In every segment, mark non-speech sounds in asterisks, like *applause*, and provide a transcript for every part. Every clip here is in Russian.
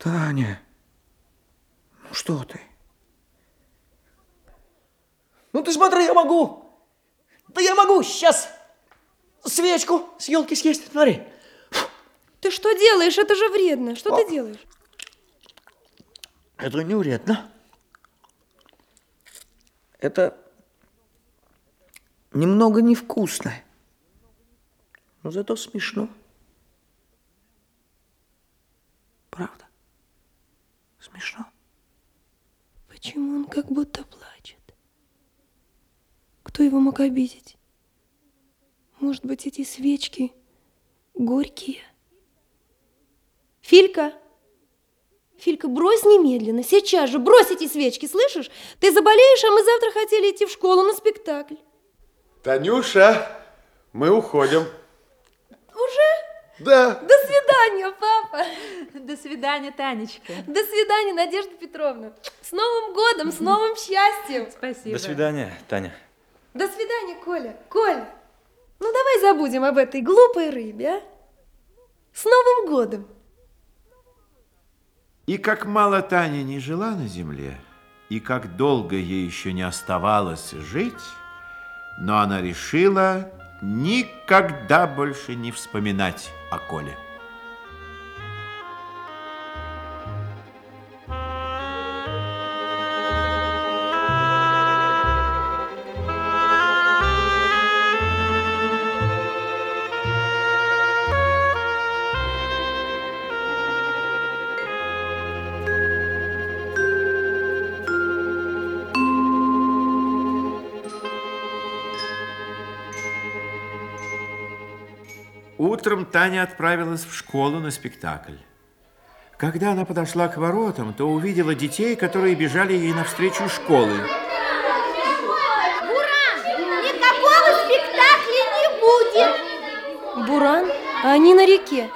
Таня, ну что ты? Ну ты смотри, я могу. Да я могу сейчас свечку с елки съесть. Смотри. Ты что делаешь? Это же вредно. Что О. ты делаешь? Это не вредно. Это немного невкусно. Но зато смешно. Мог обидеть? Может быть, эти свечки горькие? Филька! Филька, брось немедленно, сейчас же, брось эти свечки, слышишь? Ты заболеешь, а мы завтра хотели идти в школу на спектакль. Танюша, мы уходим. Уже? Да. До свидания, папа. До свидания, Танечка. До свидания, Надежда Петровна. С Новым годом, с новым счастьем. Спасибо. До свидания, Таня. До свидания, Коля. Коля, ну давай забудем об этой глупой рыбе, а? С Новым годом! И как мало Таня не жила на земле, и как долго ей еще не оставалось жить, но она решила никогда больше не вспоминать о Коле. Утром Таня отправилась в школу на спектакль. Когда она подошла к воротам, то увидела детей, которые бежали ей навстречу школы. Никакого спектакля не будет. Буран, они на реке.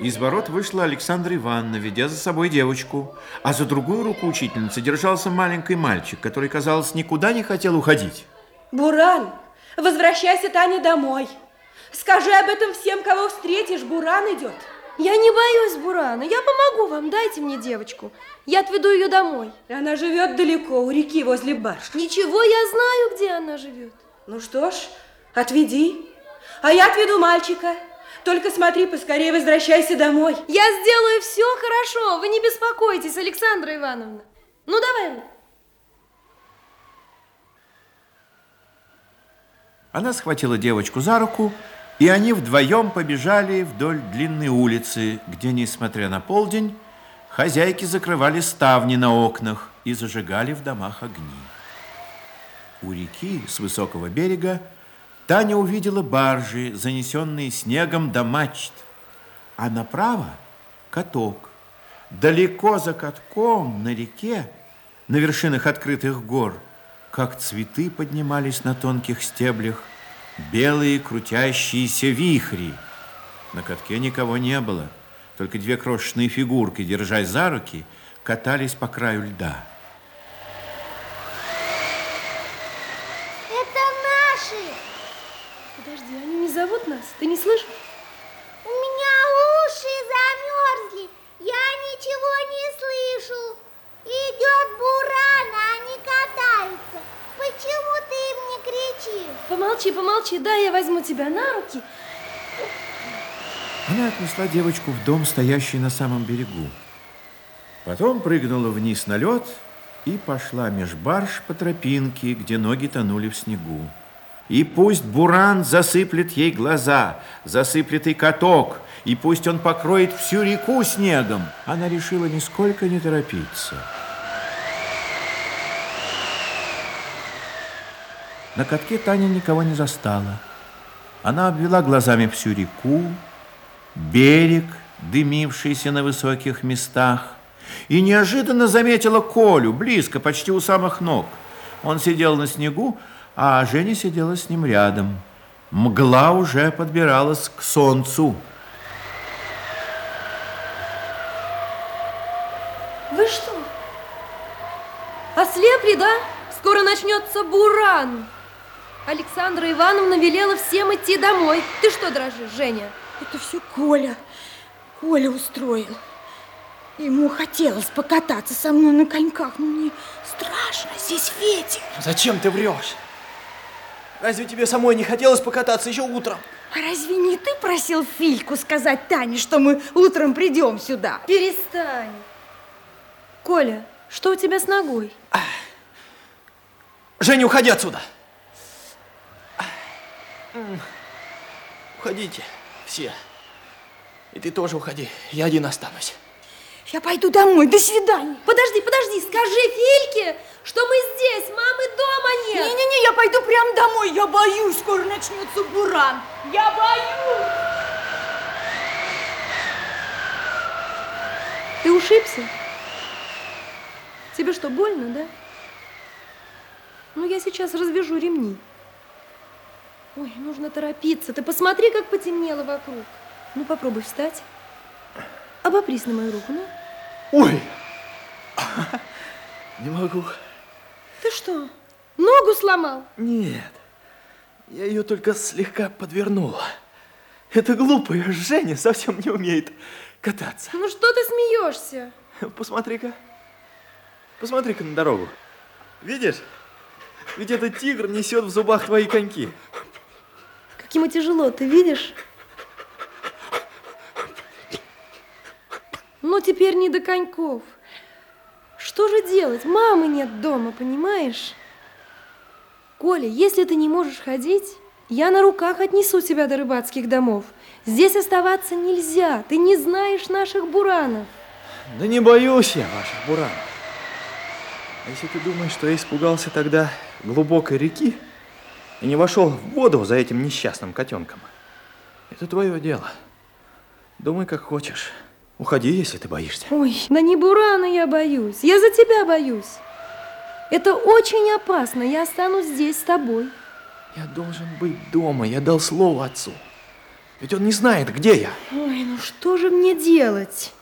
Из ворот вышла Александра Ивановна, ведя за собой девочку, а за другую руку учительницы держался маленький мальчик, который, казалось, никуда не хотел уходить. Буран, возвращайся, Таня, домой. Скажи об этом всем, кого встретишь. Буран идет. Я не боюсь Бурана, я помогу вам, дайте мне девочку. Я отведу ее домой. Она живет далеко, у реки возле башни. Ничего, я знаю, где она живет. Ну что ж, отведи. А я отведу мальчика. Только смотри, поскорее возвращайся домой. Я сделаю все хорошо, вы не беспокойтесь, Александра Ивановна. Ну, давай. Она схватила девочку за руку, и они вдвоем побежали вдоль длинной улицы, где, несмотря на полдень, хозяйки закрывали ставни на окнах и зажигали в домах огни. У реки с высокого берега Таня увидела баржи, занесенные снегом до мачт, а направо – каток. Далеко за катком на реке, на вершинах открытых гор, как цветы поднимались на тонких стеблях, белые крутящиеся вихри. На катке никого не было, только две крошечные фигурки, держась за руки, катались по краю льда. Это наши. Подожди, они не зовут нас? Ты не слышишь? У меня уши замерзли. Я ничего не слышу. Идет буран, а они катаются. Почему ты им не кричишь? Помолчи, помолчи, да, я возьму тебя на руки. Она отнесла девочку в дом, стоящий на самом берегу. Потом прыгнула вниз на лед и пошла меж барж по тропинке, где ноги тонули в снегу. И пусть буран засыплет ей глаза, засыплет и каток, и пусть он покроет всю реку снегом. Она решила нисколько не торопиться. На катке Таня никого не застала. Она обвела глазами всю реку, берег, дымившийся на высоких местах, и неожиданно заметила Колю близко, почти у самых ног. Он сидел на снегу, а Женя сидела с ним рядом. Мгла уже подбиралась к солнцу. Вы что? Ослепли, да? Скоро начнется буран. Александра Ивановна велела всем идти домой. Ты что дрожишь, Женя? Это все Коля. Коля устроил. Ему хотелось покататься со мной на коньках, но мне страшно, здесь ветер. Зачем ты врешь? Разве тебе самой не хотелось покататься еще утром? А разве не ты просил Фильку сказать Тане, что мы утром придем сюда? Перестань. Коля, что у тебя с ногой? Женя, уходи отсюда. Уходите, все. И ты тоже уходи, я один останусь. Я пойду домой, до свидания. Подожди, подожди, скажи Фильке, что мы здесь, мамы дома нет. Не-не-не, я пойду прямо домой, я боюсь, скоро начнется буран. Я боюсь. Ты ушибся? Тебе что, больно, да? Ну, я сейчас развяжу ремни. Ой, нужно торопиться. Ты посмотри, как потемнело вокруг. Ну, попробуй встать. Обопрись на мою руку, ну. Ой! *laughs* Не могу. Ты что, ногу сломал? Нет, я ее только слегка подвернула. Это глупая Женя совсем не умеет кататься. Ну, что ты смеешься? Посмотри-ка. Посмотри-ка на дорогу. Видишь? Ведь этот тигр несет в зубах твои коньки. Как ему тяжело, ты видишь? Ну, теперь не до коньков. Что же делать? Мамы нет дома, понимаешь? Коля, если ты не можешь ходить, я на руках отнесу тебя до рыбацких домов. Здесь оставаться нельзя, ты не знаешь наших буранов. Да не боюсь я ваших буранов. А если ты думаешь, что я испугался тогда глубокой реки и не вошел в воду за этим несчастным котенком, это твое дело. Думай, как хочешь. Уходи, если ты боишься. Ой, да не бурана я боюсь, я за тебя боюсь. Это очень опасно, я останусь здесь с тобой. Я должен быть дома, я дал слово отцу. Ведь он не знает, где я. Ой, ну что же мне делать?